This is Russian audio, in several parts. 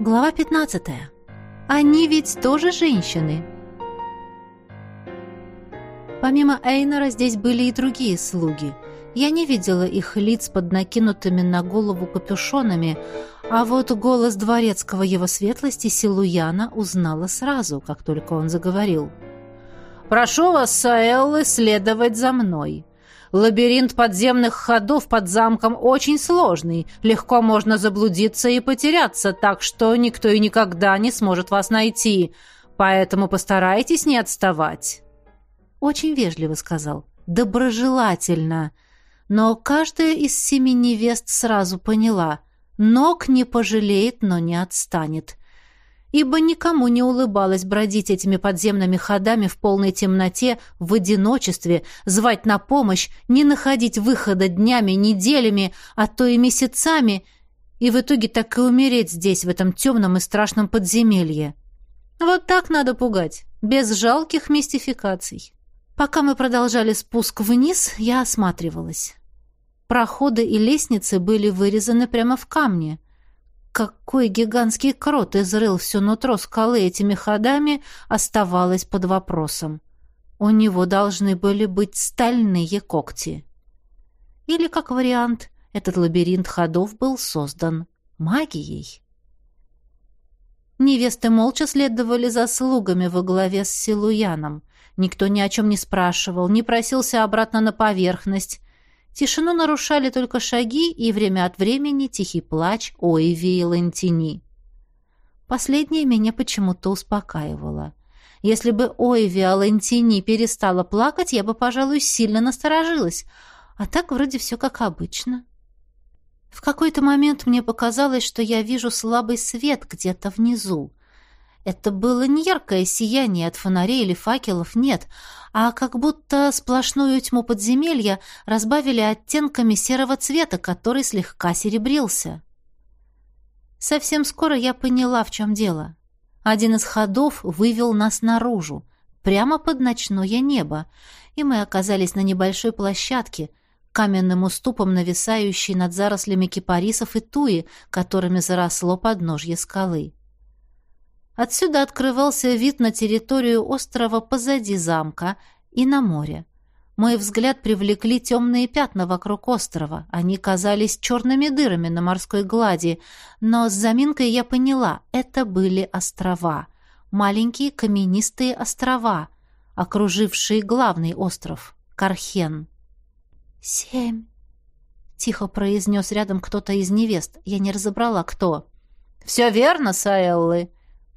Глава 15. Они ведь тоже женщины. Помимо Эйнора здесь были и другие слуги. Я не видела их лиц под накинутыми на голову капюшонами, а вот голос дворецкого его светлости Силуяна узнала сразу, как только он заговорил. «Прошу вас, Саэллы, следовать за мной. Лабиринт подземных ходов под замком очень сложный. Легко можно заблудиться и потеряться, так что никто и никогда не сможет вас найти. Поэтому постарайтесь не отставать». Очень вежливо сказал. «Доброжелательно». Но каждая из семи невест сразу поняла. Ног не пожалеет, но не отстанет ибо никому не улыбалось бродить этими подземными ходами в полной темноте, в одиночестве, звать на помощь, не находить выхода днями, неделями, а то и месяцами, и в итоге так и умереть здесь, в этом темном и страшном подземелье. Вот так надо пугать, без жалких мистификаций. Пока мы продолжали спуск вниз, я осматривалась. Проходы и лестницы были вырезаны прямо в камне — какой гигантский крот изрыл все нутро скалы этими ходами, оставалось под вопросом. У него должны были быть стальные когти. Или, как вариант, этот лабиринт ходов был создан магией. Невесты молча следовали за слугами во главе с Силуяном. Никто ни о чем не спрашивал, не просился обратно на поверхность, Тишину нарушали только шаги и время от времени тихий плач Оиви и Лантини. Последнее меня почему-то успокаивало. Если бы Оиви Алантини перестала плакать, я бы, пожалуй, сильно насторожилась. А так вроде все как обычно. В какой-то момент мне показалось, что я вижу слабый свет где-то внизу. Это было не яркое сияние от фонарей или факелов, нет, а как будто сплошную тьму подземелья разбавили оттенками серого цвета, который слегка серебрился. Совсем скоро я поняла, в чем дело. Один из ходов вывел нас наружу, прямо под ночное небо, и мы оказались на небольшой площадке, каменным уступом нависающей над зарослями кипарисов и туи, которыми заросло подножье скалы. Отсюда открывался вид на территорию острова позади замка и на море. Мой взгляд привлекли темные пятна вокруг острова. Они казались черными дырами на морской глади, но с заминкой я поняла, это были острова. Маленькие каменистые острова, окружившие главный остров — Кархен. «Семь», — тихо произнес рядом кто-то из невест. Я не разобрала, кто. «Все верно, Саэллы»,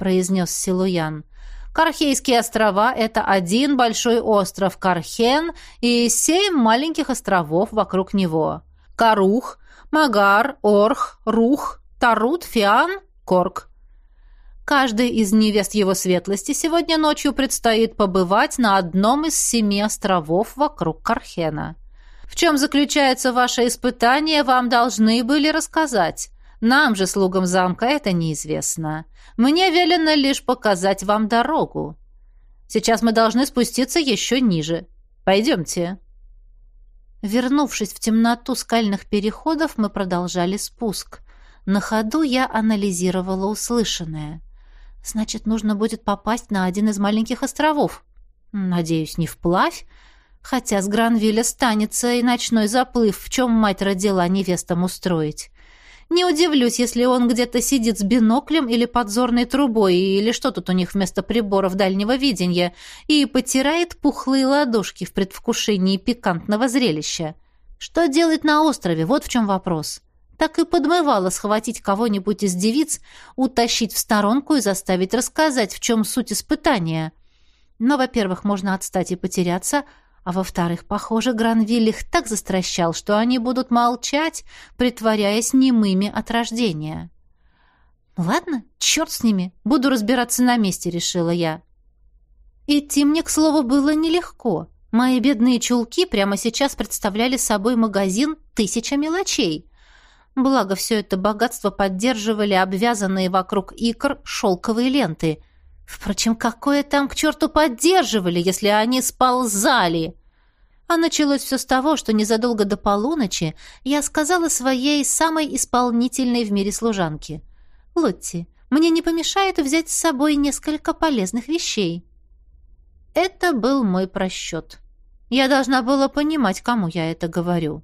произнес Силуян. Кархейские острова — это один большой остров Кархен и семь маленьких островов вокруг него. Карух, Магар, Орх, Рух, Тарут, Фиан, Корк. Каждой из невест его светлости сегодня ночью предстоит побывать на одном из семи островов вокруг Кархена. В чем заключается ваше испытание, вам должны были рассказать. Нам же, слугам замка, это неизвестно. Мне велено лишь показать вам дорогу. Сейчас мы должны спуститься еще ниже. Пойдемте». Вернувшись в темноту скальных переходов, мы продолжали спуск. На ходу я анализировала услышанное. Значит, нужно будет попасть на один из маленьких островов. Надеюсь, не вплавь, хотя с Гранвилля станется и ночной заплыв, в чем мать родила невестам устроить. Не удивлюсь, если он где-то сидит с биноклем или подзорной трубой, или что тут у них вместо приборов дальнего видения, и потирает пухлые ладошки в предвкушении пикантного зрелища. Что делать на острове? Вот в чем вопрос. Так и подмывало схватить кого-нибудь из девиц, утащить в сторонку и заставить рассказать, в чем суть испытания. Но, во-первых, можно отстать и потеряться, а во-вторых, похоже, Гранвиль их так застращал, что они будут молчать, притворяясь немыми от рождения. «Ладно, черт с ними, буду разбираться на месте», — решила я. Идти мне, к слову, было нелегко. Мои бедные чулки прямо сейчас представляли собой магазин «Тысяча мелочей». Благо, все это богатство поддерживали обвязанные вокруг икр шелковые ленты — Впрочем, какое там к черту поддерживали, если они сползали? А началось все с того, что незадолго до полуночи я сказала своей самой исполнительной в мире служанке. «Лотти, Мне не помешает взять с собой несколько полезных вещей». Это был мой просчет. Я должна была понимать, кому я это говорю.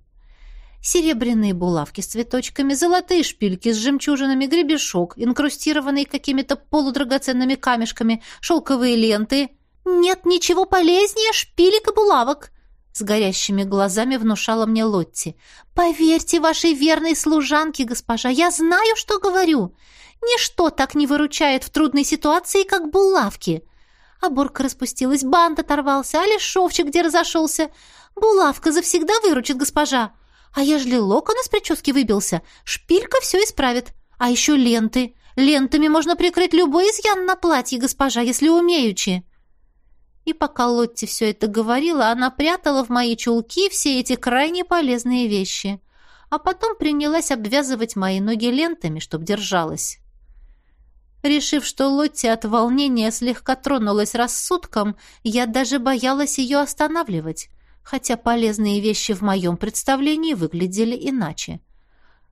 Серебряные булавки с цветочками, золотые шпильки с жемчужинами, гребешок, инкрустированный какими-то полудрагоценными камешками, шелковые ленты. «Нет ничего полезнее шпилек и булавок!» С горящими глазами внушала мне Лотти. «Поверьте вашей верной служанке, госпожа, я знаю, что говорю. Ничто так не выручает в трудной ситуации, как булавки. Оборка распустилась, бант оторвался, а лишовчик где разошелся. Булавка завсегда выручит, госпожа. А ежели локон из прически выбился, шпилька все исправит. А еще ленты. Лентами можно прикрыть любой изъян на платье, госпожа, если умеючи. И пока Лотти все это говорила, она прятала в мои чулки все эти крайне полезные вещи. А потом принялась обвязывать мои ноги лентами, чтоб держалась. Решив, что Лотти от волнения слегка тронулась рассудком, я даже боялась ее останавливать хотя полезные вещи в моем представлении выглядели иначе.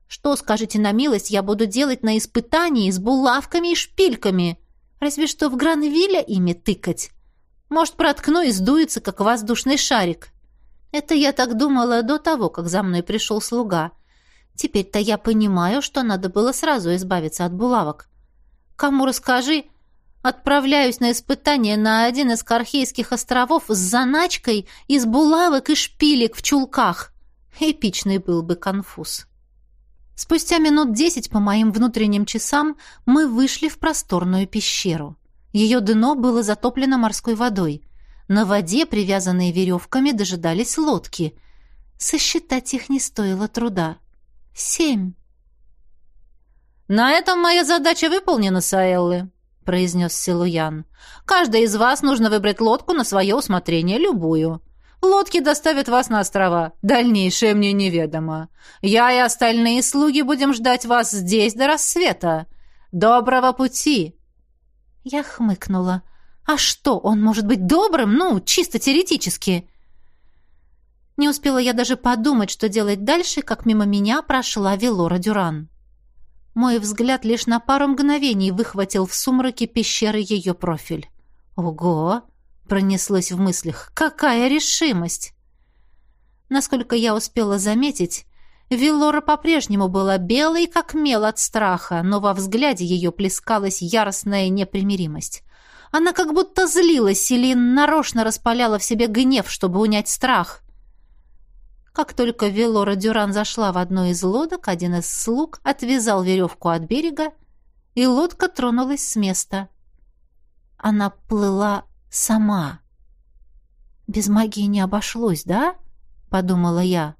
Что, скажите на милость, я буду делать на испытании с булавками и шпильками? Разве что в Гранвилля ими тыкать. Может, проткну и сдуется, как воздушный шарик. Это я так думала до того, как за мной пришел слуга. Теперь-то я понимаю, что надо было сразу избавиться от булавок. Кому расскажи, Отправляюсь на испытание на один из Кархейских островов с заначкой из булавок и шпилек в чулках. Эпичный был бы конфуз. Спустя минут десять по моим внутренним часам мы вышли в просторную пещеру. Ее дно было затоплено морской водой. На воде, привязанные веревками, дожидались лодки. Сосчитать их не стоило труда. Семь. «На этом моя задача выполнена, Саэллы», произнес Силуян. «Каждый из вас нужно выбрать лодку на свое усмотрение, любую. Лодки доставят вас на острова. Дальнейшее мне неведомо. Я и остальные слуги будем ждать вас здесь до рассвета. Доброго пути!» Я хмыкнула. «А что, он может быть добрым? Ну, чисто теоретически!» Не успела я даже подумать, что делать дальше, как мимо меня прошла Велора Дюран. Мой взгляд лишь на пару мгновений выхватил в сумраке пещеры ее профиль. «Ого!» — пронеслось в мыслях. «Какая решимость!» Насколько я успела заметить, Виллора по-прежнему была белой, как мел от страха, но во взгляде ее плескалась яростная непримиримость. Она как будто злилась или нарочно распаляла в себе гнев, чтобы унять страх. Как только Велора Дюран зашла в одну из лодок, один из слуг отвязал веревку от берега, и лодка тронулась с места. Она плыла сама. «Без магии не обошлось, да?» — подумала я.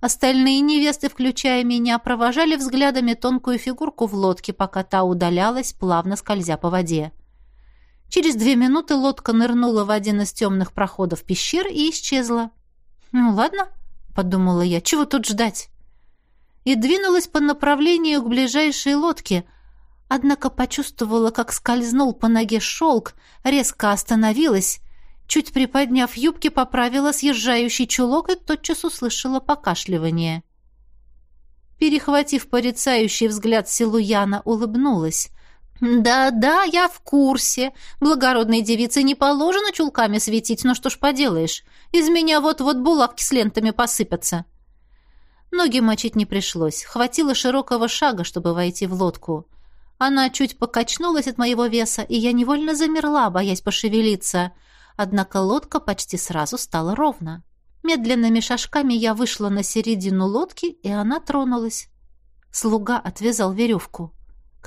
Остальные невесты, включая меня, провожали взглядами тонкую фигурку в лодке, пока та удалялась, плавно скользя по воде. Через две минуты лодка нырнула в один из темных проходов пещер и исчезла. «Ну ладно», подумала я. Чего тут ждать? И двинулась по направлению к ближайшей лодке, однако почувствовала, как скользнул по ноге шелк, резко остановилась, чуть приподняв юбки, поправила съезжающий чулок и тотчас услышала покашливание. Перехватив порицающий взгляд Силуяна, улыбнулась. «Да-да, я в курсе. Благородной девице не положено чулками светить, но что ж поделаешь. Из меня вот-вот булавки с лентами посыпятся». Ноги мочить не пришлось. Хватило широкого шага, чтобы войти в лодку. Она чуть покачнулась от моего веса, и я невольно замерла, боясь пошевелиться. Однако лодка почти сразу стала ровно. Медленными шажками я вышла на середину лодки, и она тронулась. Слуга отвязал веревку.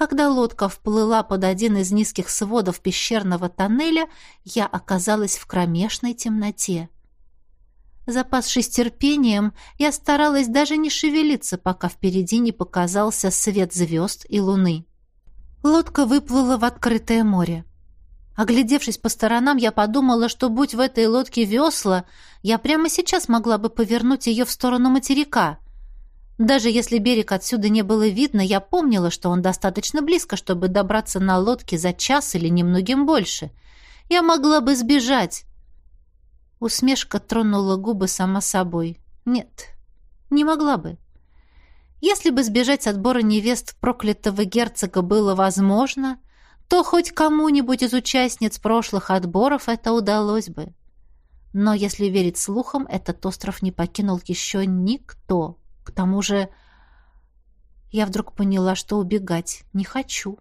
Когда лодка вплыла под один из низких сводов пещерного тоннеля, я оказалась в кромешной темноте. Запасшись терпением, я старалась даже не шевелиться, пока впереди не показался свет звезд и луны. Лодка выплыла в открытое море. Оглядевшись по сторонам, я подумала, что будь в этой лодке весла, я прямо сейчас могла бы повернуть ее в сторону материка — даже если берег отсюда не было видно, я помнила, что он достаточно близко, чтобы добраться на лодке за час или немногим больше. Я могла бы сбежать. Усмешка тронула губы сама собой. Нет, не могла бы. Если бы сбежать с отбора невест проклятого герцога было возможно, то хоть кому-нибудь из участниц прошлых отборов это удалось бы. Но если верить слухам, этот остров не покинул еще никто. К тому же я вдруг поняла, что убегать не хочу.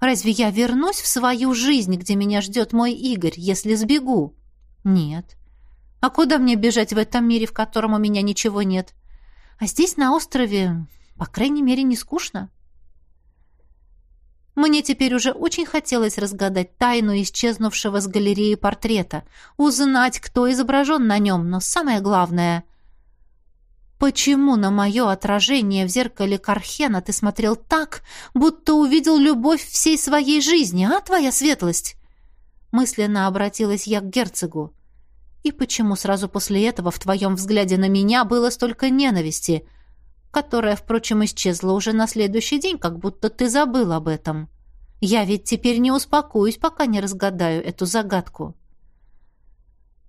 Разве я вернусь в свою жизнь, где меня ждет мой Игорь, если сбегу? Нет. А куда мне бежать в этом мире, в котором у меня ничего нет? А здесь, на острове, по крайней мере, не скучно. Мне теперь уже очень хотелось разгадать тайну исчезнувшего с галереи портрета, узнать, кто изображен на нем, но самое главное — Почему на мое отражение в зеркале Кархена ты смотрел так, будто увидел любовь всей своей жизни, а, твоя светлость?» Мысленно обратилась я к герцогу. «И почему сразу после этого в твоем взгляде на меня было столько ненависти, которая, впрочем, исчезла уже на следующий день, как будто ты забыл об этом? Я ведь теперь не успокоюсь, пока не разгадаю эту загадку».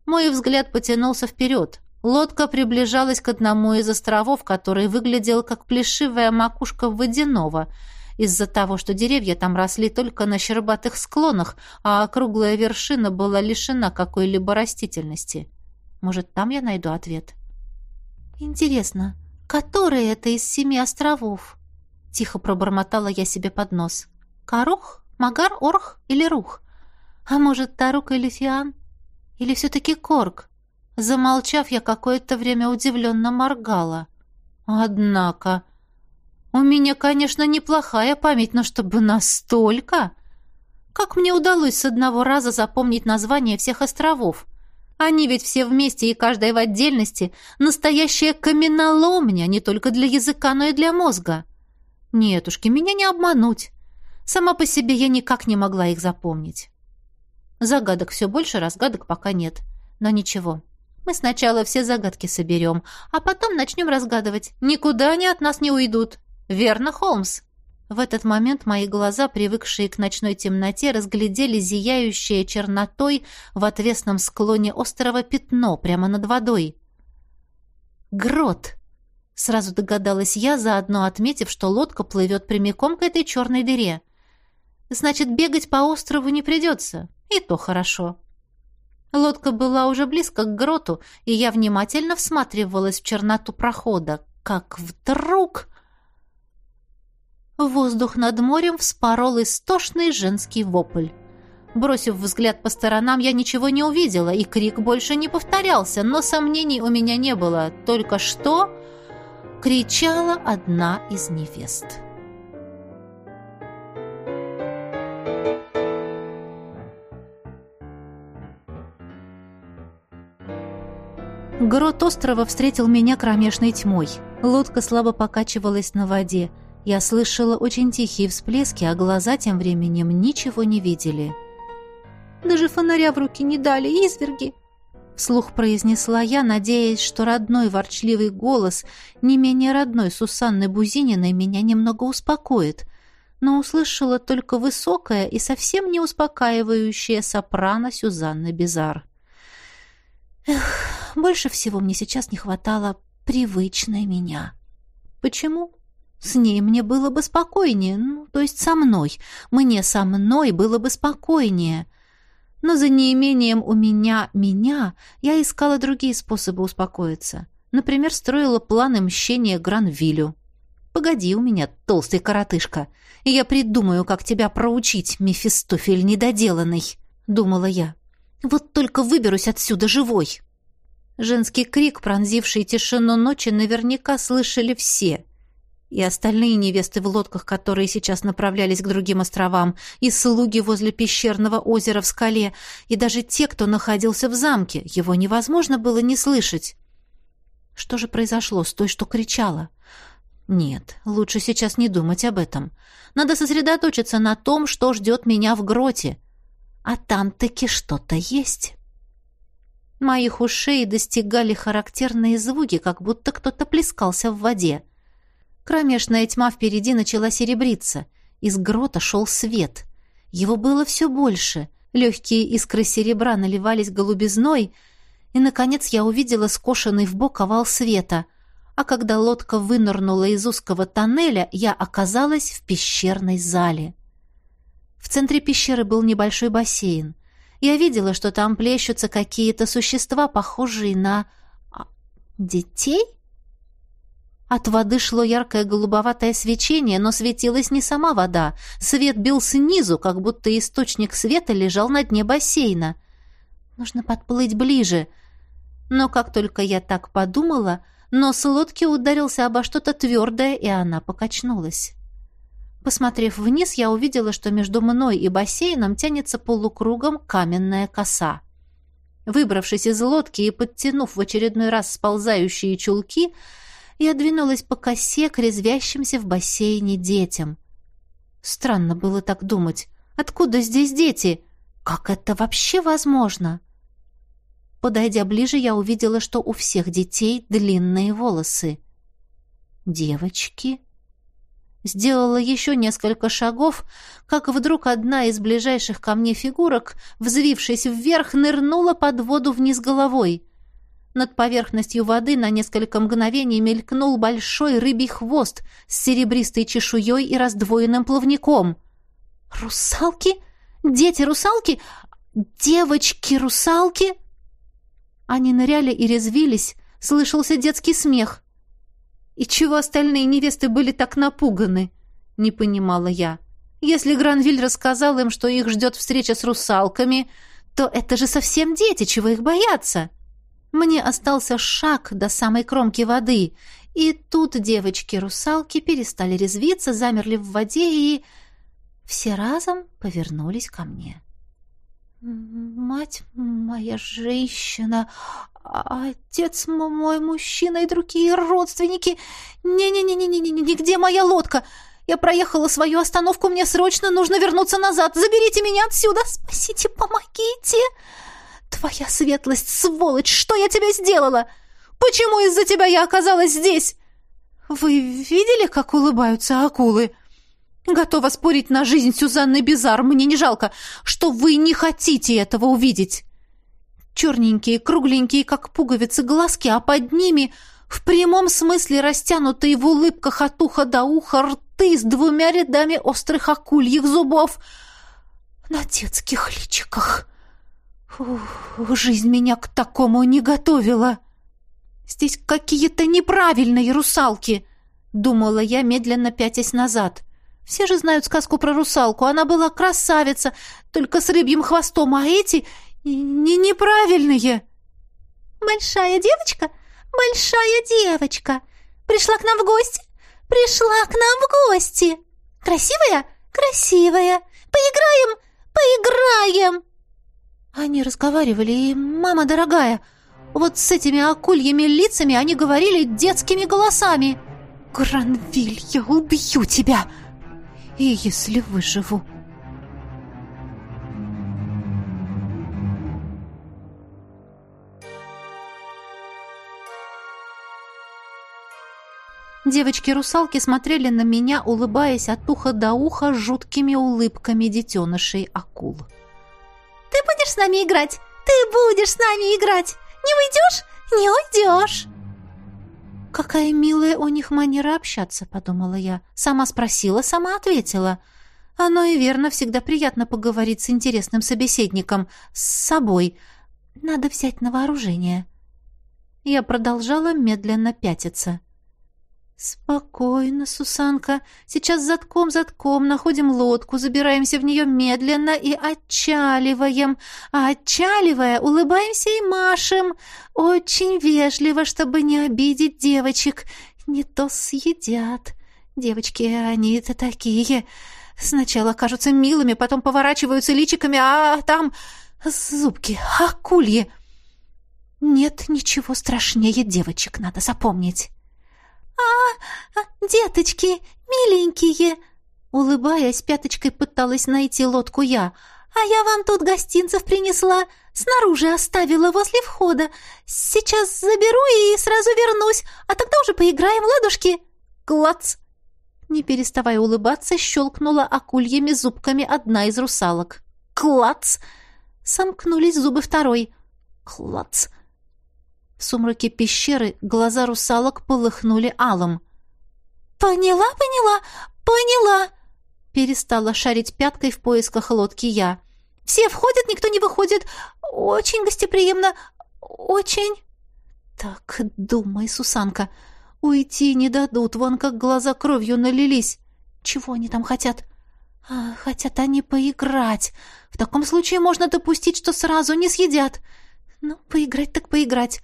Мой взгляд потянулся вперед, Лодка приближалась к одному из островов, который выглядел как плешивая макушка водяного, из-за того, что деревья там росли только на щербатых склонах, а округлая вершина была лишена какой-либо растительности. Может, там я найду ответ? «Интересно, который это из семи островов?» Тихо пробормотала я себе под нос. «Карух? Магар? Орх или Рух? А может, Тарук или Фиан? Или все-таки Корк?» Замолчав, я какое-то время удивленно моргала. Однако... У меня, конечно, неплохая память, но чтобы настолько... Как мне удалось с одного раза запомнить название всех островов? Они ведь все вместе и каждая в отдельности настоящая каменоломня не только для языка, но и для мозга. Нетушки, меня не обмануть. Сама по себе я никак не могла их запомнить. Загадок все больше, разгадок пока нет. Но ничего, мы сначала все загадки соберем, а потом начнем разгадывать. Никуда они от нас не уйдут. Верно, Холмс?» В этот момент мои глаза, привыкшие к ночной темноте, разглядели зияющее чернотой в отвесном склоне острова пятно прямо над водой. «Грот!» — сразу догадалась я, заодно отметив, что лодка плывет прямиком к этой черной дыре. «Значит, бегать по острову не придется. И то хорошо». Лодка была уже близко к гроту, и я внимательно всматривалась в черноту прохода, как вдруг... Воздух над морем вспорол истошный женский вопль. Бросив взгляд по сторонам, я ничего не увидела, и крик больше не повторялся, но сомнений у меня не было. Только что кричала одна из невест. Грот острова встретил меня кромешной тьмой. Лодка слабо покачивалась на воде. Я слышала очень тихие всплески, а глаза тем временем ничего не видели. «Даже фонаря в руки не дали, изверги!» Вслух произнесла я, надеясь, что родной ворчливый голос, не менее родной Сусанны Бузининой, меня немного успокоит. Но услышала только высокое и совсем не успокаивающее сопрано Сюзанны Безар. Эх, больше всего мне сейчас не хватало привычной меня. Почему? С ней мне было бы спокойнее, ну, то есть со мной. Мне со мной было бы спокойнее. Но за неимением у меня меня я искала другие способы успокоиться. Например, строила планы мщения Гранвилю. «Погоди у меня, толстый коротышка, и я придумаю, как тебя проучить, Мефистофель недоделанный», — думала я. Вот только выберусь отсюда живой. Женский крик, пронзивший тишину ночи, наверняка слышали все. И остальные невесты в лодках, которые сейчас направлялись к другим островам, и слуги возле пещерного озера в скале, и даже те, кто находился в замке, его невозможно было не слышать. Что же произошло с той, что кричала? Нет, лучше сейчас не думать об этом. Надо сосредоточиться на том, что ждет меня в гроте — а там-таки что-то есть. Моих ушей достигали характерные звуки, как будто кто-то плескался в воде. Кромешная тьма впереди начала серебриться. Из грота шел свет. Его было все больше. Легкие искры серебра наливались голубизной, и, наконец, я увидела скошенный в бок овал света, а когда лодка вынырнула из узкого тоннеля, я оказалась в пещерной зале. В центре пещеры был небольшой бассейн. Я видела, что там плещутся какие-то существа, похожие на... А, детей? От воды шло яркое голубоватое свечение, но светилась не сама вода. Свет бил снизу, как будто источник света лежал на дне бассейна. Нужно подплыть ближе. Но как только я так подумала, нос лодки ударился обо что-то твердое, и она покачнулась. Посмотрев вниз, я увидела, что между мной и бассейном тянется полукругом каменная коса. Выбравшись из лодки и подтянув в очередной раз сползающие чулки, я двинулась по косе к резвящимся в бассейне детям. Странно было так думать. Откуда здесь дети? Как это вообще возможно? Подойдя ближе, я увидела, что у всех детей длинные волосы. Девочки? Сделала еще несколько шагов, как вдруг одна из ближайших ко мне фигурок, взвившись вверх, нырнула под воду вниз головой. Над поверхностью воды на несколько мгновений мелькнул большой рыбий хвост с серебристой чешуей и раздвоенным плавником. «Русалки? Дети-русалки? Девочки-русалки?» Они ныряли и резвились, слышался детский смех. «И чего остальные невесты были так напуганы?» — не понимала я. «Если Гранвиль рассказал им, что их ждет встреча с русалками, то это же совсем дети, чего их бояться?» Мне остался шаг до самой кромки воды, и тут девочки-русалки перестали резвиться, замерли в воде и... Все разом повернулись ко мне. «Мать моя женщина, отец мой мужчина и другие родственники. Не-не-не-не-не, нигде моя лодка. Я проехала свою остановку, мне срочно нужно вернуться назад. Заберите меня отсюда, спасите, помогите!» «Твоя светлость, сволочь! Что я тебе сделала? Почему из-за тебя я оказалась здесь?» «Вы видели, как улыбаются акулы?» «Готова спорить на жизнь Сюзанны Бизар. Мне не жалко, что вы не хотите этого увидеть. Черненькие, кругленькие, как пуговицы, глазки, а под ними в прямом смысле растянутые в улыбках от уха до уха рты с двумя рядами острых акульих зубов на детских личиках». Фух, жизнь меня к такому не готовила. Здесь какие-то неправильные русалки, думала я, медленно пятясь назад. Все же знают сказку про русалку. Она была красавица, только с рыбьим хвостом, а эти не неправильные. Большая девочка, большая девочка, пришла к нам в гости, пришла к нам в гости. Красивая, красивая. Поиграем, поиграем. Они разговаривали, и, мама дорогая, вот с этими акульями лицами они говорили детскими голосами. «Гранвиль, я убью тебя! И если выживу...» Девочки-русалки смотрели на меня, улыбаясь от уха до уха жуткими улыбками детенышей акул. Ты будешь с нами играть? Ты будешь с нами играть? Не уйдешь? Не уйдешь!» «Какая милая у них манера общаться», — подумала я. Сама спросила, сама ответила. «Оно и верно, всегда приятно поговорить с интересным собеседником, с собой. Надо взять на вооружение». Я продолжала медленно пятиться. «Спокойно, Сусанка. Сейчас затком-затком находим лодку, забираемся в нее медленно и отчаливаем. А отчаливая, улыбаемся и машем. Очень вежливо, чтобы не обидеть девочек. Не то съедят. Девочки, они-то такие. Сначала кажутся милыми, потом поворачиваются личиками, а там зубки, акульи. Нет ничего страшнее девочек, надо запомнить». «А, деточки, миленькие!» Улыбаясь, пяточкой пыталась найти лодку я. «А я вам тут гостинцев принесла, снаружи оставила возле входа. Сейчас заберу и сразу вернусь, а тогда уже поиграем, ладушки!» «Клац!» Не переставая улыбаться, щелкнула акульями зубками одна из русалок. «Клац!» Сомкнулись зубы второй. «Клац!» В сумраке пещеры глаза русалок полыхнули алым. «Поняла, поняла, поняла!» Перестала шарить пяткой в поисках лодки я. «Все входят, никто не выходит. Очень гостеприимно, очень...» «Так, думай, Сусанка, уйти не дадут, вон как глаза кровью налились. Чего они там хотят?» а, «Хотят они поиграть. В таком случае можно допустить, что сразу не съедят. Ну, поиграть так поиграть.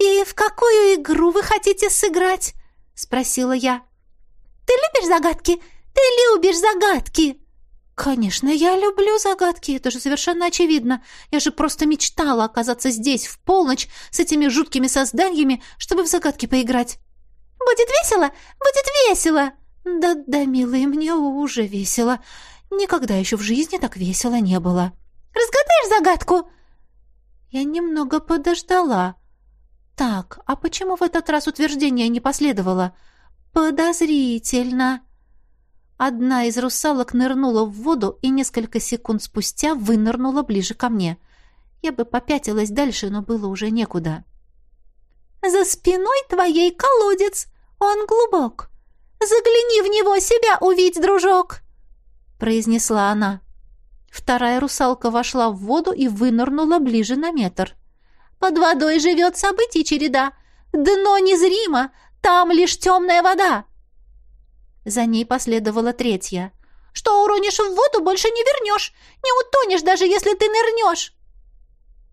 «И в какую игру вы хотите сыграть?» — спросила я. «Ты любишь загадки? Ты любишь загадки!» «Конечно, я люблю загадки, это же совершенно очевидно. Я же просто мечтала оказаться здесь в полночь с этими жуткими созданиями, чтобы в загадки поиграть». «Будет весело? Будет весело!» «Да-да, милые, мне уже весело. Никогда еще в жизни так весело не было». «Разгадаешь загадку?» Я немного подождала. Так, а почему в этот раз утверждение не последовало? Подозрительно. Одна из русалок нырнула в воду и несколько секунд спустя вынырнула ближе ко мне. Я бы попятилась дальше, но было уже некуда. «За спиной твоей колодец. Он глубок. Загляни в него, себя увидь, дружок!» произнесла она. Вторая русалка вошла в воду и вынырнула ближе на метр. Под водой живет событий череда. Дно незримо, там лишь темная вода. За ней последовала третья. Что уронишь в воду, больше не вернешь. Не утонешь, даже если ты нырнешь.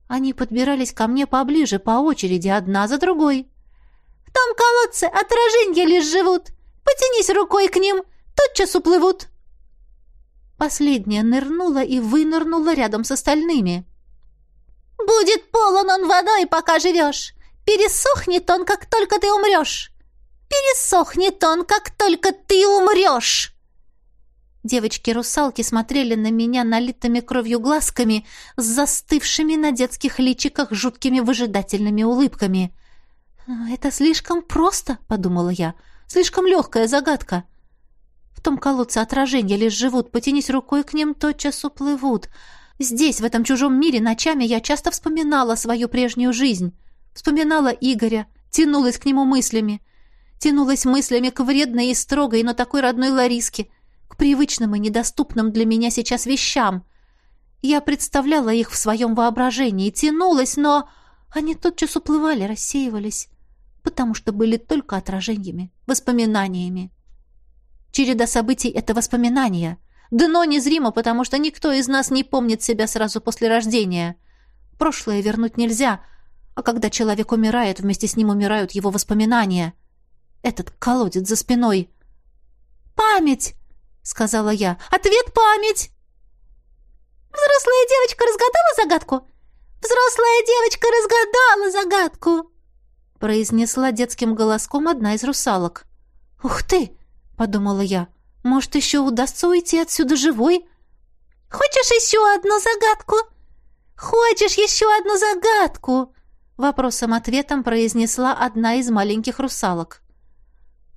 Они подбирались ко мне поближе, по очереди, одна за другой. В том колодце отраженья лишь живут. Потянись рукой к ним, тотчас уплывут. Последняя нырнула и вынырнула рядом с остальными. Будет полон он водой, пока живешь. Пересохнет он, как только ты умрешь. Пересохнет он, как только ты умрешь. Девочки-русалки смотрели на меня налитыми кровью глазками с застывшими на детских личиках жуткими выжидательными улыбками. «Это слишком просто», — подумала я, — «слишком легкая загадка». В том колодце отражения лишь живут, потянись рукой к ним, тотчас уплывут. Здесь, в этом чужом мире, ночами я часто вспоминала свою прежнюю жизнь. Вспоминала Игоря, тянулась к нему мыслями. Тянулась мыслями к вредной и строгой, но такой родной Лариске, к привычным и недоступным для меня сейчас вещам. Я представляла их в своем воображении, тянулась, но они тотчас уплывали, рассеивались, потому что были только отражениями, воспоминаниями. Череда событий — это воспоминания — Дно незримо, потому что никто из нас не помнит себя сразу после рождения. Прошлое вернуть нельзя, а когда человек умирает, вместе с ним умирают его воспоминания. Этот колодец за спиной. «Память!» — сказала я. «Ответ — память!» «Взрослая девочка разгадала загадку?» «Взрослая девочка разгадала загадку!» произнесла детским голоском одна из русалок. «Ух ты!» — подумала я. Может, еще удастся уйти отсюда живой? Хочешь еще одну загадку? Хочешь еще одну загадку? Вопросом-ответом произнесла одна из маленьких русалок.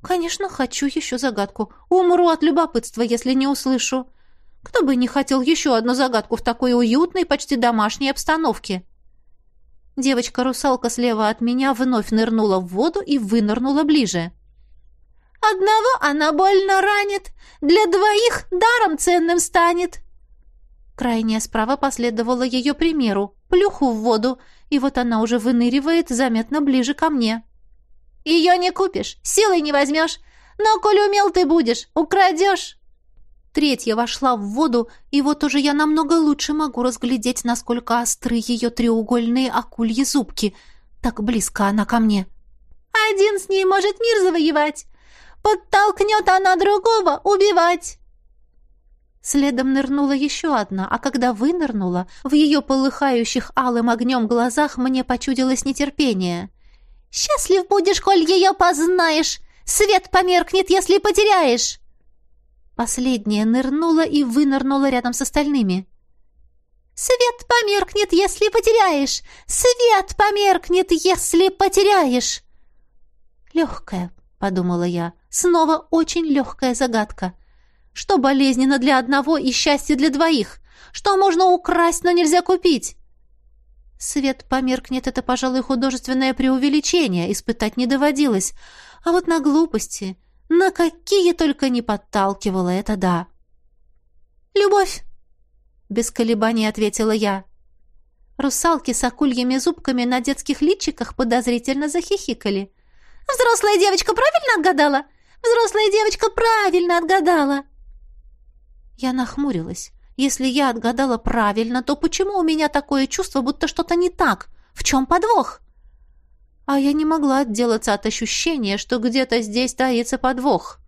Конечно, хочу еще загадку. Умру от любопытства, если не услышу. Кто бы не хотел еще одну загадку в такой уютной, почти домашней обстановке? Девочка-русалка слева от меня вновь нырнула в воду и вынырнула ближе. Одного она больно ранит, для двоих даром ценным станет. Крайняя справа последовала ее примеру, плюху в воду, и вот она уже выныривает заметно ближе ко мне. «Ее не купишь, силой не возьмешь, но, коль умел ты будешь, украдешь!» Третья вошла в воду, и вот уже я намного лучше могу разглядеть, насколько остры ее треугольные акульи зубки. Так близко она ко мне. «Один с ней может мир завоевать, Подтолкнет она другого убивать!» Следом нырнула еще одна, а когда вынырнула, в ее полыхающих алым огнем глазах мне почудилось нетерпение. «Счастлив будешь, коль ее познаешь! Свет померкнет, если потеряешь!» Последняя нырнула и вынырнула рядом с остальными. «Свет померкнет, если потеряешь! Свет померкнет, если потеряешь!» Легкая, подумала я. Снова очень легкая загадка. Что болезненно для одного и счастье для двоих? Что можно украсть, но нельзя купить? Свет померкнет, это, пожалуй, художественное преувеличение, испытать не доводилось. А вот на глупости, на какие только не подталкивало это да. «Любовь!» — без колебаний ответила я. Русалки с акульями зубками на детских личиках подозрительно захихикали. «Взрослая девочка правильно отгадала? Взрослая девочка правильно отгадала!» Я нахмурилась. Если я отгадала правильно, то почему у меня такое чувство, будто что-то не так? В чем подвох? А я не могла отделаться от ощущения, что где-то здесь таится подвох.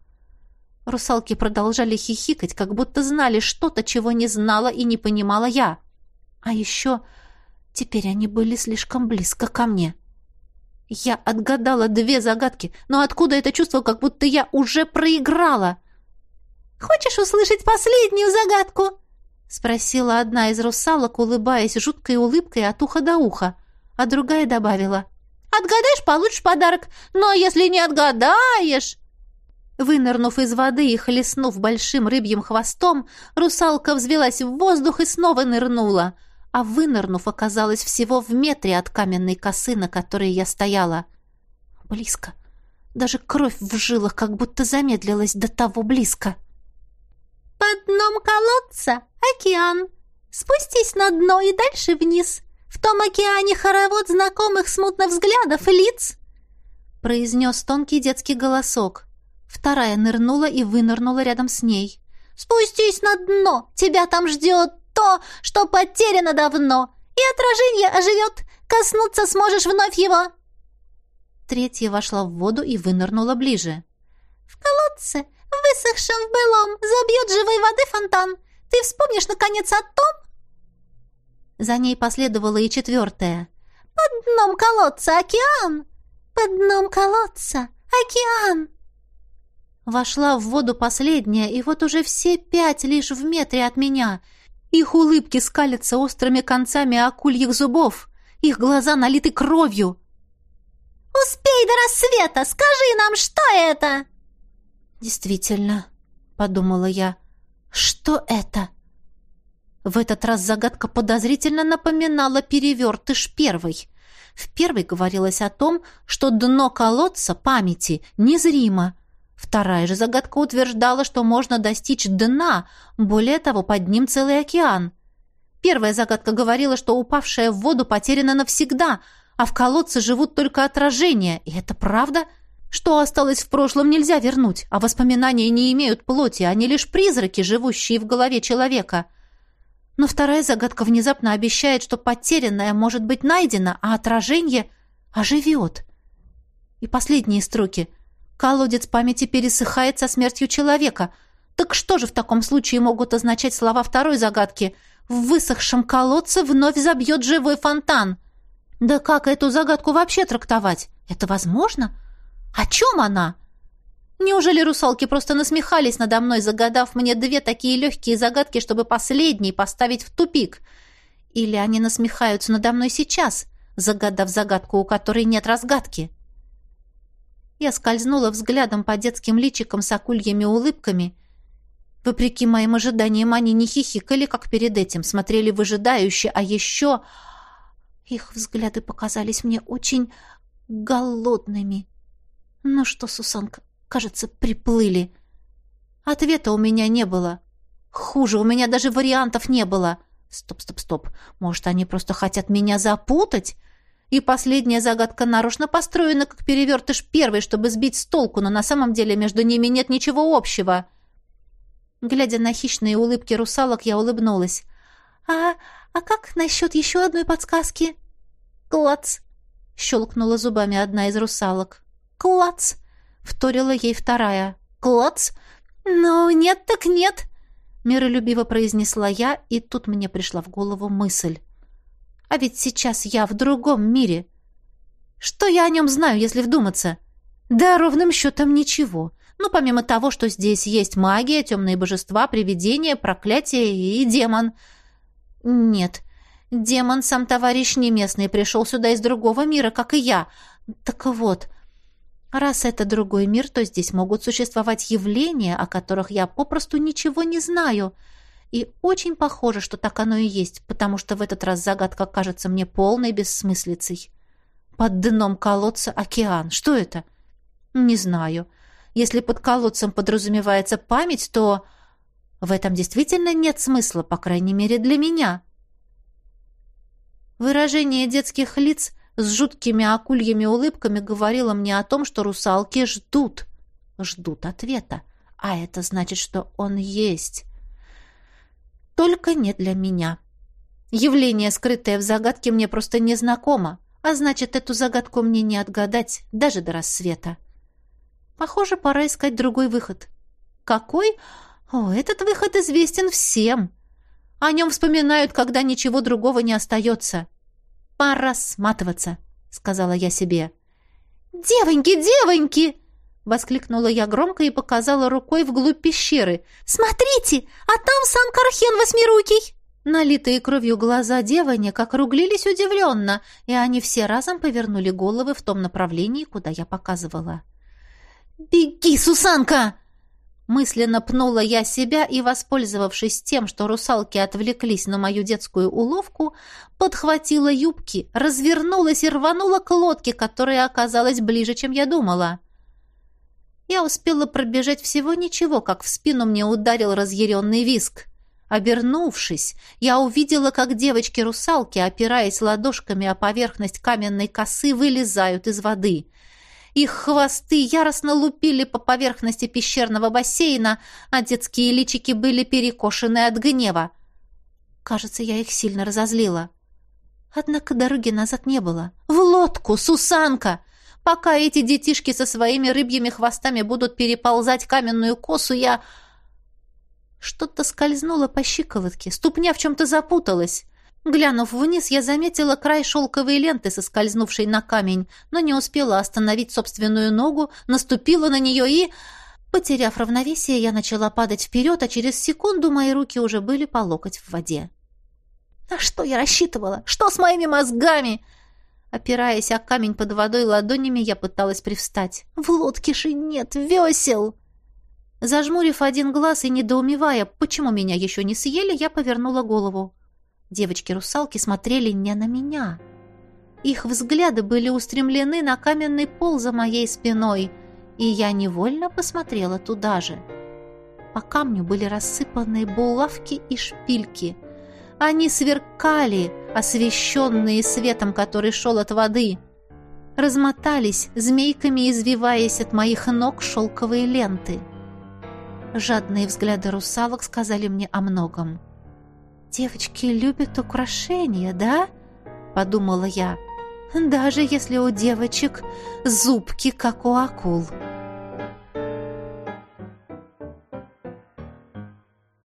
Русалки продолжали хихикать, как будто знали что-то, чего не знала и не понимала я. А еще теперь они были слишком близко ко мне. Я отгадала две загадки, но откуда это чувство, как будто я уже проиграла? «Хочешь услышать последнюю загадку?» спросила одна из русалок, улыбаясь жуткой улыбкой от уха до уха, а другая добавила: "Отгадаешь, получишь подарок, но если не отгадаешь, Вынырнув из воды и хлестнув большим рыбьим хвостом, русалка взвелась в воздух и снова нырнула, а вынырнув, оказалась всего в метре от каменной косы, на которой я стояла. Близко. Даже кровь в жилах как будто замедлилась до того близко. «Под дном колодца океан. Спустись на дно и дальше вниз. В том океане хоровод знакомых смутно взглядов и лиц», — произнес тонкий детский голосок. Вторая нырнула и вынырнула рядом с ней. «Спустись на дно! Тебя там ждет то, что потеряно давно, и отражение оживет. Коснуться сможешь вновь его!» Третья вошла в воду и вынырнула ближе. «В колодце высохшим в былом, забьет живой воды фонтан. Ты вспомнишь, наконец, о том?» За ней последовала и четвертая. «Под дном колодца океан! Под дном колодца океан!» Вошла в воду последняя, и вот уже все пять лишь в метре от меня. Их улыбки скалятся острыми концами акульих зубов. Их глаза налиты кровью. «Успей до рассвета! Скажи нам, что это?» «Действительно», — подумала я, — «что это?» В этот раз загадка подозрительно напоминала перевертыш первой. В первой говорилось о том, что дно колодца памяти незримо. Вторая же загадка утверждала, что можно достичь дна, более того, под ним целый океан. Первая загадка говорила, что упавшая в воду потеряна навсегда, а в колодце живут только отражения. И это правда? — что осталось в прошлом, нельзя вернуть, а воспоминания не имеют плоти, они лишь призраки, живущие в голове человека. Но вторая загадка внезапно обещает, что потерянное может быть найдено, а отражение оживет. И последние строки. Колодец памяти пересыхает со смертью человека. Так что же в таком случае могут означать слова второй загадки? В высохшем колодце вновь забьет живой фонтан. Да как эту загадку вообще трактовать? Это возможно? — о чем она? Неужели русалки просто насмехались надо мной, загадав мне две такие легкие загадки, чтобы последний поставить в тупик? Или они насмехаются надо мной сейчас, загадав загадку, у которой нет разгадки? Я скользнула взглядом по детским личикам с акульями улыбками. Вопреки моим ожиданиям, они не хихикали, как перед этим, смотрели выжидающе, а еще... Их взгляды показались мне очень голодными. Ну что, Сусанка, кажется, приплыли. Ответа у меня не было. Хуже, у меня даже вариантов не было. Стоп, стоп, стоп. Может, они просто хотят меня запутать? И последняя загадка нарочно построена, как перевертыш первой, чтобы сбить с толку, но на самом деле между ними нет ничего общего. Глядя на хищные улыбки русалок, я улыбнулась. «А, а как насчет еще одной подсказки?» «Клац!» — щелкнула зубами одна из русалок. «Клац!» — вторила ей вторая. «Клац!» «Ну, нет так нет!» — миролюбиво произнесла я, и тут мне пришла в голову мысль. «А ведь сейчас я в другом мире. Что я о нем знаю, если вдуматься?» «Да ровным счетом ничего. Ну, помимо того, что здесь есть магия, темные божества, привидения, проклятие и демон». «Нет, демон сам товарищ не местный, пришел сюда из другого мира, как и я. Так вот, Раз это другой мир, то здесь могут существовать явления, о которых я попросту ничего не знаю. И очень похоже, что так оно и есть, потому что в этот раз загадка кажется мне полной бессмыслицей. Под дном колодца океан. Что это? Не знаю. Если под колодцем подразумевается память, то в этом действительно нет смысла, по крайней мере, для меня. Выражение детских лиц с жуткими акульями улыбками говорило мне о том, что русалки ждут, ждут ответа. А это значит, что он есть. Только не для меня. Явление, скрытое в загадке, мне просто незнакомо, а значит, эту загадку мне не отгадать даже до рассвета. Похоже, пора искать другой выход. Какой? О, этот выход известен всем. О нем вспоминают, когда ничего другого не остается. Пора сматываться, сказала я себе. «Девоньки, девоньки!» — воскликнула я громко и показала рукой вглубь пещеры. «Смотрите, а там сам Кархен Восьмирукий!» Налитые кровью глаза девонек округлились удивленно, и они все разом повернули головы в том направлении, куда я показывала. «Беги, Сусанка!» Мысленно пнула я себя и, воспользовавшись тем, что русалки отвлеклись на мою детскую уловку, подхватила юбки, развернулась и рванула к лодке, которая оказалась ближе, чем я думала. Я успела пробежать всего ничего, как в спину мне ударил разъяренный виск. Обернувшись, я увидела, как девочки-русалки, опираясь ладошками о поверхность каменной косы, вылезают из воды. Их хвосты яростно лупили по поверхности пещерного бассейна, а детские личики были перекошены от гнева. Кажется, я их сильно разозлила. Однако дороги назад не было. «В лодку, Сусанка!» Пока эти детишки со своими рыбьими хвостами будут переползать каменную косу, я... Что-то скользнуло по щиколотке, ступня в чем-то запуталась. Глянув вниз, я заметила край шелковой ленты, соскользнувшей на камень, но не успела остановить собственную ногу, наступила на нее и... Потеряв равновесие, я начала падать вперед, а через секунду мои руки уже были по локоть в воде. «На что я рассчитывала? Что с моими мозгами?» Опираясь о камень под водой ладонями, я пыталась привстать. «В лодке же нет весел!» Зажмурив один глаз и недоумевая, почему меня еще не съели, я повернула голову. Девочки-русалки смотрели не на меня. Их взгляды были устремлены на каменный пол за моей спиной, и я невольно посмотрела туда же. По камню были рассыпаны булавки и шпильки — они сверкали, освещенные светом, который шел от воды. Размотались, змейками извиваясь от моих ног шелковые ленты. Жадные взгляды русалок сказали мне о многом. «Девочки любят украшения, да?» — подумала я. «Даже если у девочек зубки, как у акул».